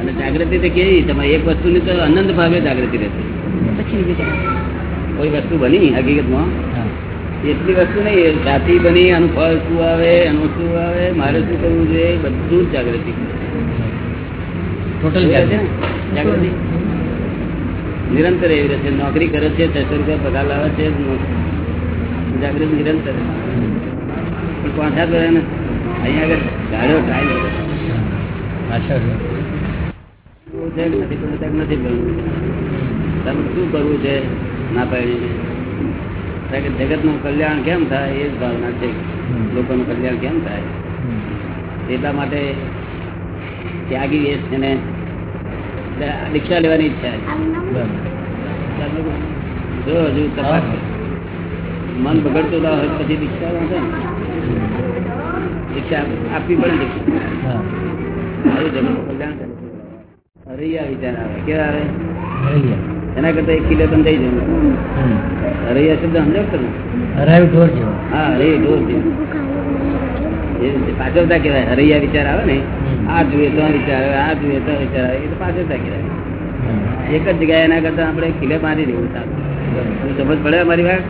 અને જાગૃતિ તો કેવી તમે એક વસ્તુની તો અનંત ભાવે જાગૃતિ રહેશે પછી બીજું જણાવો. કોઈ વસ્તુ બની હકીકતમાં. એટલી વસ્તુ નહીં જાતિ બની આનું ફળ શું આવે એનું શું આવે મારે શું કરવું જોઈએ બધું જ જાગૃતિ. ટોટલ ને? જાગૃતિ? નિરંતર એવી રહે છે. નોકરી કરે છે છસો રૂપિયા પગાર લાવે છે જાગૃતિ નિરંતર. પણ પાંચ વર્ષ અહીંયા આગળ ટ્રાય નથી તમે શું કરવું છે ના કારણ કે કલ્યાણ કેમ થાય એ જ ભાવના છે. લોકોનું કલ્યાણ કેમ થાય? એટલા માટે ત્યાગી એ છે ને દીક્ષા લેવાની ઈચ્છા. છે. જો હજુ મન બગડતું ના હોય પછી દીક્ષા વાંધો ને. દીક્ષા આપવી પડે દીક્ષા હા. આવું કલ્યાણ કરે. હરૈયા વિચાર આવે. કેવા આવે? એના કરતા એક કિલો તમે થઈ જવું હરૈયા શબ્દ સમજો તમે? હરાયું ઢોર જેવો. હા હરે ઢોર છે પાછળતા કહેવાય. હરૈયા વિચાર આવે ને? આ જોઈએ તો વિચાર આવે આ જોઈએ તો વિચાર આવે. એ તો પાછળતા કહેવાય. હમ. એક જ જગ્યાએ એના કરતા આપણે કિલે મારી દેવું સારું. સમજ પડે અમારી વાત?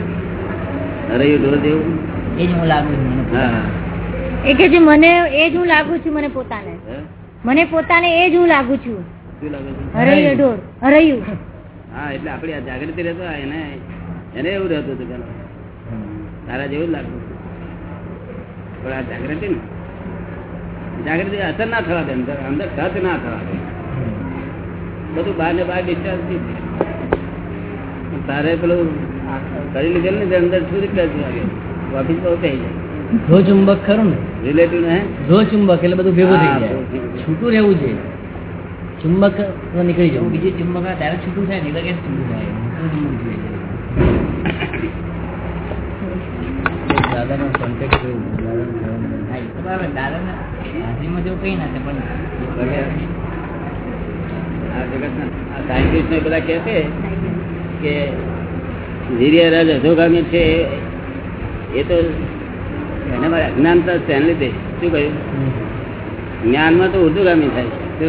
હરૈયું ઢોર જેવું? એ જ હું લાગુ હા. એ કે જે મને એ જ હું લાગુ છું મને પોતાને. મને પોતાને એ જ હું લાગુ છું. હરૈયું હરૈયું. હા એટલે આ જાગૃતિ રહેતો એને એને એવું રહેતું હતું પેલા તારા જેવું જ લાગતું પણ આ જાગૃતિ ને. જાગૃતિ અસર ના થવા દે અંદર અંદર ટચ ના થવા દે. બધું બહાર ને બહાર ડિસ્ચાર્જ થઈ તારે પેલું કરી લીધેલું ને અંદર શું રીતે ઓફિસ બહુ થઈ જાય. જો ચુંબક ખરું ને? રિલેટિવ ને? ચુંબક એટલે બધું ભેગું થઈ જાય. છૂટું રહેવું છે ચુંબક નીકળી જવું બીજું ચુંબક ત્યારે છૂટું થાય નહીં કેમ છૂટું થાય? દાદાનો કોન્ટેક્ટ દાદાના હાજરીમાં જેવું કઈ ના થાય પણ આ જગતના સાયન્ટિસ્ટ બધા કહે છે કે વીર્ય રજ અધોગામી છે. એ તો એને મારે અજ્ઞાનતા એને લીધે. શું કહ્યું? જ્ઞાનમાં તો ઉર્દુગામી થાય છે.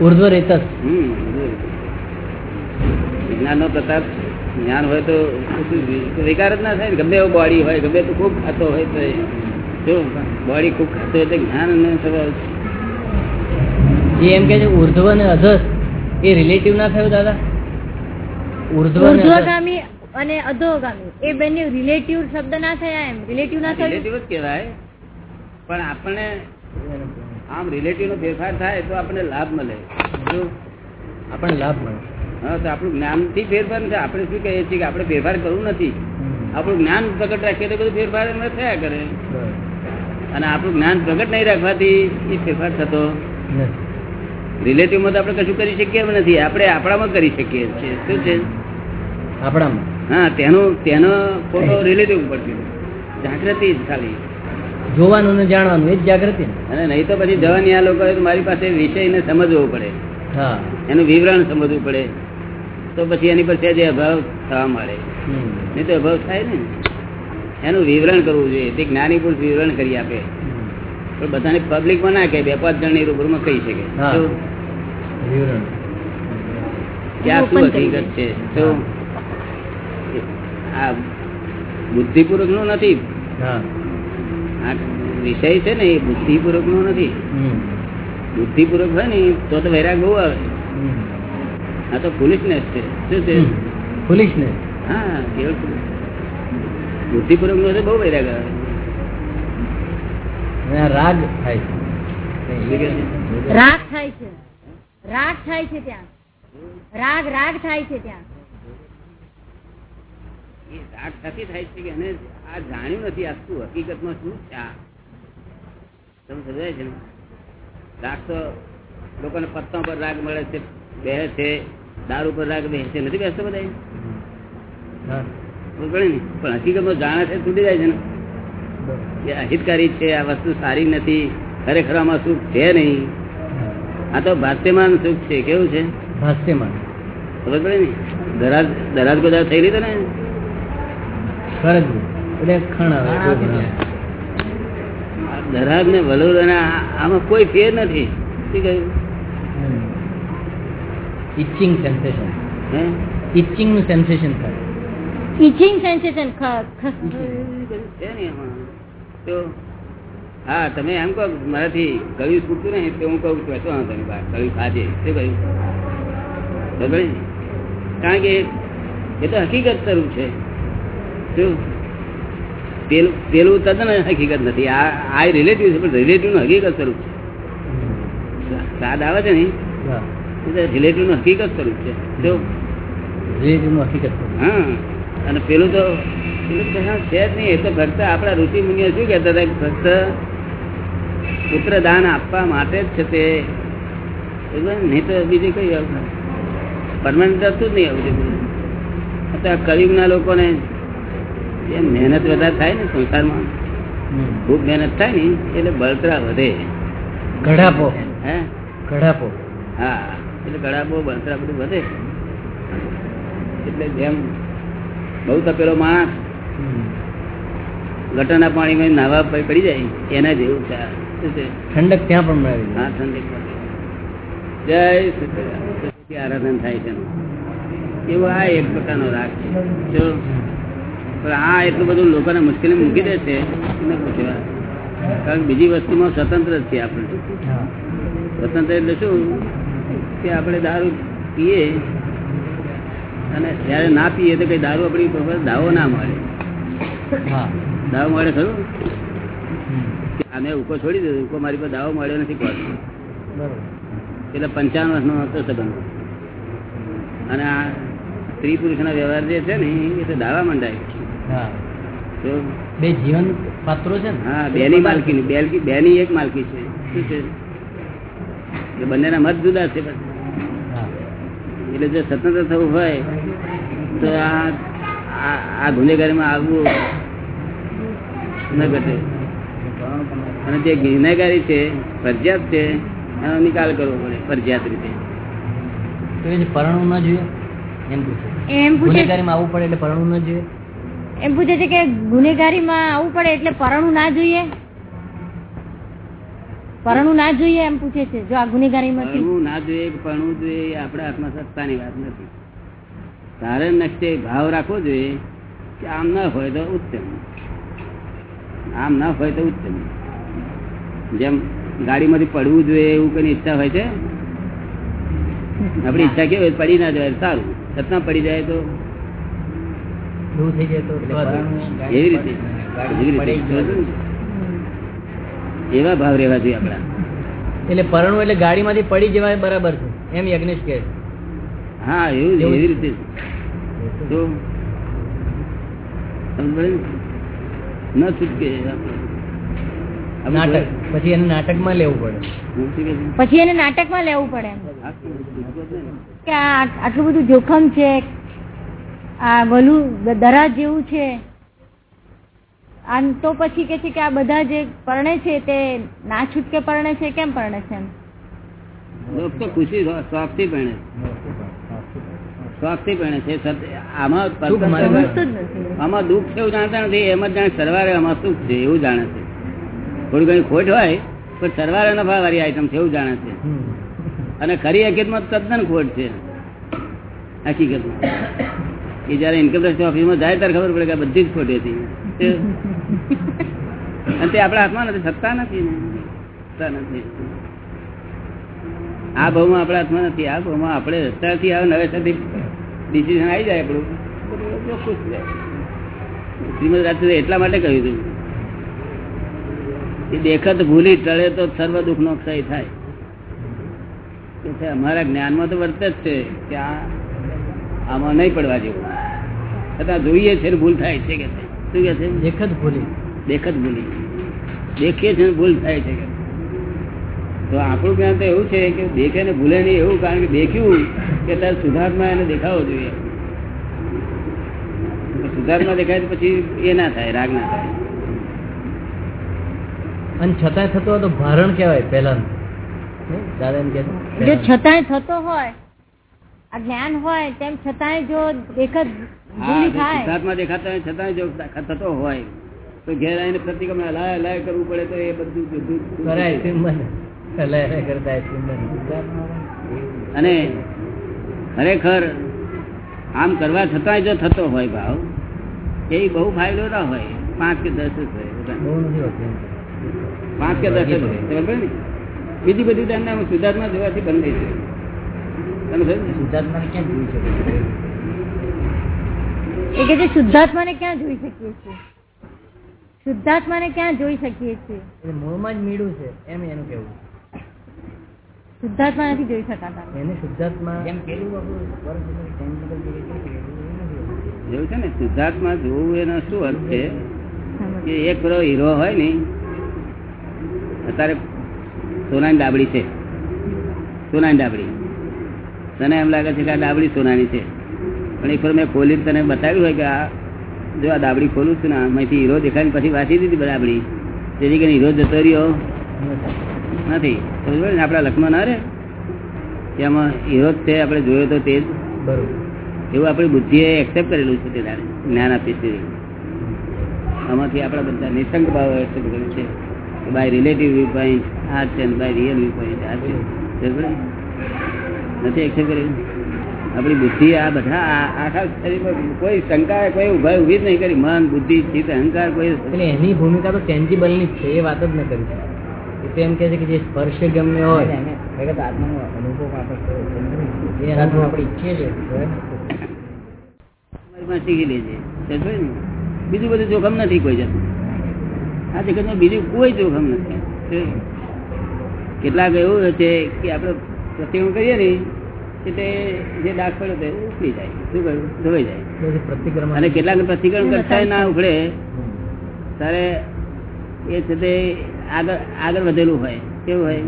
ઉર્ધ્વ રેતસ હમ વિજ્ઞાનનો પ્રતાપ જ્ઞાન હોય તો વિકાર જ ના થાય ને. ગમે એવો બોડી હોય ગમે તો ખૂબ ખાતો હોય તો જો બોડી ખૂબ ખાતો હોય તો જ્ઞાન અને સ્વભાવ જે એમ કે છે ઉર્ધ્વ ને અધસ એ રિલેટિવ ના થયું દાદા? ઉર્ધ્વ ઉર્ધ્વગામી અને અધોગામી. એ બંને રિલેટિવ શબ્દ ના થયા એમ. રિલેટિવ ના થયા? રિલેટિવ જ કહેવાય. પણ આપણને આમ રિલેટિવ નો ફેરફાર થાય તો આપણને લાભ મળે. શું? આપણને લાભ મળે. હા તો આપણું જ્ઞાનથી ફેરફાર નથી આપણે શું કહીએ છીએ કે આપણે ફેરફાર કરવું નથી. આપણું જ્ઞાન પ્રગટ રાખીએ તો બધું ફેરફાર એમાં થયા કરે. અને આપણું જ્ઞાન પ્રગટ નહીં રાખવાથી એ ફેરફાર થતો રિલેટિવમાં તો આપણે કશું કરી શકીએ એમ નથી. આપણે આપણામાં કરી શકીએ છીએ. શું છે? આપણામાં. હા તેનો તેનો ફોટો રિલેટિવ ઉપર છે. જાગૃતિ જ ખાલી. જોવાનું ને જાણવાનું એ જ જાગૃતિ અને નહીં તો પછી જવાની આ લોકો મારી પાસે વિષયને સમજવો પડે. હા. એનું વિવરણ સમજવું પડે. તો પછી એની પર જે અભાવ થવા મળે નહીં તો અભાવ થાય ને. એનું વિવરણ કરવું જોઈએ. તે જ્ઞાની પુરુષ વિવરણ કરી આપે. પણ બધાને પબ્લિકમાં ના કહે. બે પાંચ જણની રૂબરૂમાં કહી શકે. વિવરણ. ક્યાં શું હકીકત છે? તો આ બુદ્ધિપૂર્વકનું નથી. હા. આ વિષય છે ને એ બુદ્ધિપૂર્વકનું નથી બુદ્ધિપૂર્વક હોય ને તો તો વૈરાગ બહુ આવે. આ તો ફુલિશનેસ છે. શું છે? ફુલિશનેસ હા કેવળ. બુદ્ધિપૂર્વકનું બહુ વૈરાગ આવે. રાગ થાય છે. રાગ થાય છે. રાગ થાય છે ત્યાં. રાગ રાગ થાય છે ત્યાં. એ રાગ સાથી થાય છે કે એને આ જાણ્યું નથી આ શું હકીકતમાં શું છે? આ તમે સમજાય છે ને? રાગ તો લોકોને પત્તા પર રાગ મળે છે બે છે દારૂ પર રાગ બે છે. નથી બેસતો બધા પણ હકીકતમાં જાણે છે તૂટી જાય છે ને? એ અહિતકારી છે આ વસ્તુ સારી નથી ખરેખર આમાં સુખ છે નહીં. આ તો ભાષ્યમાન સુખ છે. કેવું છે? ભાષ્યમાન. ખબર પડે ને? દરાજ દરાજ બધા થઈ લીધો ને? ફરજ એટલે ખણ આવે આ ને વલોર અને આમાં કોઈ ફેર નથી. શું કહ્યું? ઇચિંગ સેન્સેશન હે? ઇચિંગનું સેન્સેશન થાય ઇચિંગ સેન્સેશન એમાં. તો હા તમે એમ કહો કે મારાથી ગળ્યું છૂટતું ને તો હું કહું છું શું તમે નહીં ગળ્યું ખાજે શું કહ્યું? કારણ કે એ તો હકીકત સ્વરૂપ છે. પેલું તદ્દન હકીકત નથી. આ આ રિલેટિવ છે પણ રિલેટિવનું હકીકત સ્વરૂપ છે. સાદ આવે છે ને? રિલેટિવનું હકીકત સ્વરૂપ છે. જો રિલેટિવનું હકીકત. હા. અને પેલું તો પેલું તો છે જ નહીં. એ તો ફક્ત આપણા ઋષિ મુનિઓ શું કહેતા હતા ફક્ત પુત્ર દાન આપવા માટે જ છે તે? નહીં તો બીજી કઈ પરમાનન્ટ હતું જ નહીં આવું કળિયુગના લોકોને જે મહેનત વધારે થાય ને સંસારમાં. ખૂબ મહેનત થાય ને એટલે બળતરા વધે. ઘડાપો. હે? ઘડાપો. હા એટલે ઘડાપો બળતરા બધું વધે. એટલે જેમ બહુ તપેલો માણસ ગટરના પાણીમાં નાવા પડી જાય એના જેવું ઠંડક ત્યાં પણ મળે હા ઠંડી જય. સચિદાનંદ આરાધન થાય છે. એવો આ એક પ્રકારનો રાગ છે. પણ આ એટલું બધું લોકોને મુશ્કેલી મૂકી દે છે એને પૂછવા કારણ કે બીજી વસ્તુમાં સ્વતંત્ર જ છીએ આપણે. સ્વતંત્ર એટલે શું? કે આપણે દારૂ પીએ અને જ્યારે ના પીએ તો કઈ દારૂ આપણી દાવો ના મળે. દાવો મળે ખરું? અમે ઉકો છોડી દીધો ઉકો મારી પર દાવો મળ્યો નથી કોઈ. એટલે પંચાવન વર્ષનો હતો સંબંધ. અને આ સ્ત્રી પુરુષના વ્યવહાર જે છે ને એ તો દાવા મંડાય. બે જીવન પાત્રો છે હા બેની માલકી બેલકી બેની એક માલકી છે. શું છે? બંનેના મત જુદા છે એટલે જો સ્વતંત્ર થવું હોય તો આ આ- ગુનેગારીમાં આવવું ન ઘટે. અને જે ગુનેગારી છે ફરજિયાત છે એનો નિકાલ કરવો પડે ફરજિયાત રીતે. તો એ પરણવું ન જોઈએ? એમ પૂછે. એમ પૂછે. ગુનેગારીમાં આવવું પડે એટલે પરણવું ન જોઈએ? એમ પૂછે છે કે ગુનેગારીમાં આવવું પડે એટલે પરણું ના જોઈએ? પરણું ના જોઈએ એમ પૂછે છે, જો આ ગુનેગારીમાં ના જોઈએ પરણું જોઈએ આપણા હાથમાં સત્તાની વાત નથી. તારે નકશે ભાવ રાખવો જોઈએ કે આમ ના હોય તો ઉત્તમ. આમ ના હોય તો ઉત્તમ. જેમ ગાડીમાંથી પડવું જોઈએ એવું કોઈ ઈચ્છા હોય છે? આપણી ઈચ્છા કેવી? પડી ના જાય સારું. છતાં પડી જાય તો એવું થઈ જાય તો એવી રીતે. એવા ભાવ રહેવા જોઈએ આપણા. એટલે પરણું એટલે ગાડીમાંથી પડી જવાય બરાબર છે એમ યજ્ઞેશ કે હા એવું એવી રીતે. તો ને? છૂટકે નાટક. પછી એને નાટકમાં લેવું પડે? પછી એને નાટકમાં લેવું પડે. કે આટલું બધું જોખમ છે આ વલું દરા જેવું છે. આમ તો પછી કે છે કે આ બધા જે પરણે છે તે ના છૂટકે પરણે છે કેમ પરણે છે એમ? લોક તો ખુશી શોખથી પહેણે શોખથી પહેણે છે. આમાં દુઃખ છે એવું જાણતા નથી એમ જ જાણે સરવારે આમાં સુખ છે એવું જાણે છે. થોડી ઘણી ખોટ હોય પણ સરવારે નફા વાળી આઈટમ છે એવું જાણે છે. અને ખરી હકીકતમાં તદ્દન ખોટ છે. હકીકતમાં. એ જયારે ઇન્કમ ટેક્સ ઓફિસમાં જાય ત્યારે ખબર પડે કે બધી જ ખોટી હતી. અને તે આપણા હાથમાં નથી, સત્તા નથી ને. સત્તા નથી. આપણા હાથમાં નથી, આ ભાવમાં આપણે રસ્તાથી આવે નવેસરથી ડિસિઝન આવી જાય આપણું. શ્રીમદ રાજચંદ્ર એટલા માટે કહ્યું હતું. એ દેખત ભૂલી ટળે તો સર્વ દુઃખ નો ક્ષય થાય કે અમારા જ્ઞાનમાં તો વર્ત જ છે કે આમાં નહીં પડવા જેવું. છતાં જોઈએ છે ને ભૂલ થાય છે કે શું કે છે? દેખ જ ભૂલી. દેખત ભૂલી. દેખીએ છે ભૂલ થાય છે કે તો આપણું જ્ઞાન તો એવું છે કે દેખે ને ભૂલે નહીં એવું કારણ કે દેખ્યું કે તારે સુધાર્થમાં એને દેખાવો જોઈએ. સુધાર્થમાં દેખાય તો પછી એ ના થાય રાગ ના થાય. અને છતાંય થતો હોય તો ભારણ કહેવાય પહેલા જો છતાંય થતો હોય આ જ્ઞાન હોય તેમ છતાંય જો ભૂલી જો સિદ્ધાર્થમાં દેખાતા છતાં જો થતો હોય તો ઘેર આવીને પ્રતિક્રમણ હલાય હલાય કરવું પડે તો એ બધું અને ખરેખર આમ કરવા છતાં જો થતો હોય ભાવ એ બહુ ફાયદો ના હોય. પાંચ કે દસ જ હોય. પાંચ કે દસ જ હોય બરાબર ને? બીજી બધી તમને સુધાર્થમાં જોવાથી બંધ થઈ જાય. તમે? શુદ્ધાત્માને ક્યાં જોઈ શકે? એ કે છે શુદ્ધાત્માને ક્યાં જોઈ શકીએ છીએ? શુદ્ધાત્માને ક્યાં જોઈ શકીએ છીએ? મૂળમાં જ મીડું છે એમ એનું કેવું શુદ્ધાત્મા નથી જોઈ શકાતા. એને શુદ્ધાત્મા એમ પેલું એવું છે ને શુદ્ધાત્મા જોવું એનો શું અર્થ છે? કે એક પેલો હીરો હોય ને અત્યારે સોનાની ડાબડી છે. સોનાની ડાબડી. તને એમ લાગે છે કે આ ડાબડી સોનાની છે. પણ એક મેં ખોલી તને બતાવ્યું હોય કે આ જો આ દાબડી ખોલું છું ને આમાંથી હીરો દેખાય પછી વાંચી દીધી ડાબડી તેથી કરીને હીરો જતો રહ્યો. નથી. સમજો ને? આપણા લખમાં ના રે એમાં હીરો જ છે આપણે જોયો તો તે જ. બરોબર. એવું આપણી બુદ્ધિએ એક્સેપ્ટ કરેલું છે તે દાડે જ્ઞાન આપી છે આમાંથી આપણા બધા નિસંગ ભાવ એક્સેપ્ટ કર્યું છે. બાય રિલેટિવ વ્યૂ પોઈન્ટ આ છે બાય રિયલ વ્યૂ પોઈન્ટ આ છે? નથી એક્સેપ્ટ કર્યું આપણી બુદ્ધિ આ બધા આખા શરીરમાં કોઈ શંકા કોઈ ઊભા ઊભી જ નહીં કરી. મન બુદ્ધિ ચિત્ત અહંકાર કોઈ એટલે એની ભૂમિકા તો ટેન્જીબલની છે એ વાત જ ન કરી એ તો એમ કે છે કે જે સ્પર્શ ગમ્ય હોય. આત્માનો અનુભવ આપણે આપણે ઈચ્છીએ છીએ. શીખી લેજે બીજું બધું જોખમ નથી કોઈ જતું આ જગતમાં બીજું કોઈ જોખમ નથી? કેટલાક એવું છે કે આપણે પ્રતિક્રમણ કરીએ ને એટલે જે ડાક પડ્યો તે ઉકળી જાય શું કહ્યું? ધોવાઈ જાય. પ્રતિક્રમણ અને કેટલાક પ્રતિક્રમણ કરતા ના ઉખડે ત્યારે એ છે તે આગળ આગળ વધેલું હોય કેવું હોય?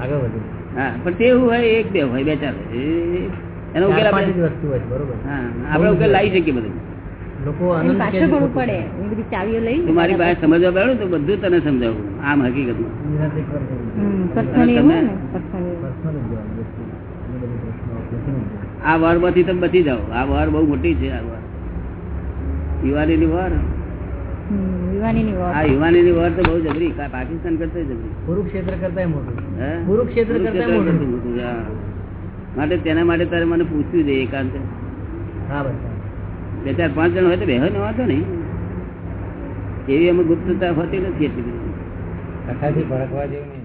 આગળ વધેલું. હા પણ તેવું હોય એક બે હોય બે ચાર એનો ઉકેલ આપણે વસ્તુ હોય બરોબર. હા આપણે ઉકેલ લાવી શકીએ બધું. પડે મારી પાસે સમજવા બેઠું તો બધું તને સમજાવું આમ હકીકતમાં. આ વારમાંથી તમે બચી જાઓ. આ વાર બહુ મોટી છે આ વાર. યુવાનીની વાર. આ યુવાનીની વાર તો બહુ જબરી. પાકિસ્તાન કરતા જબરી. કુરુક્ષેત્ર કરતા મોટું. કુરુક્ષેત્ર કરતા મોટું. કરતાં મોટું છે, હા. માટે તેના માટે તારે મને પૂછ્યું છે એકાંત. બે ચાર પાંચ જણ હોય તો બેહો ને વાંધો નહીં. એવી અમે ગુપ્તતા હોતી નથી એટલી બધી. કથાથી ભડકવા જેવું નહીં.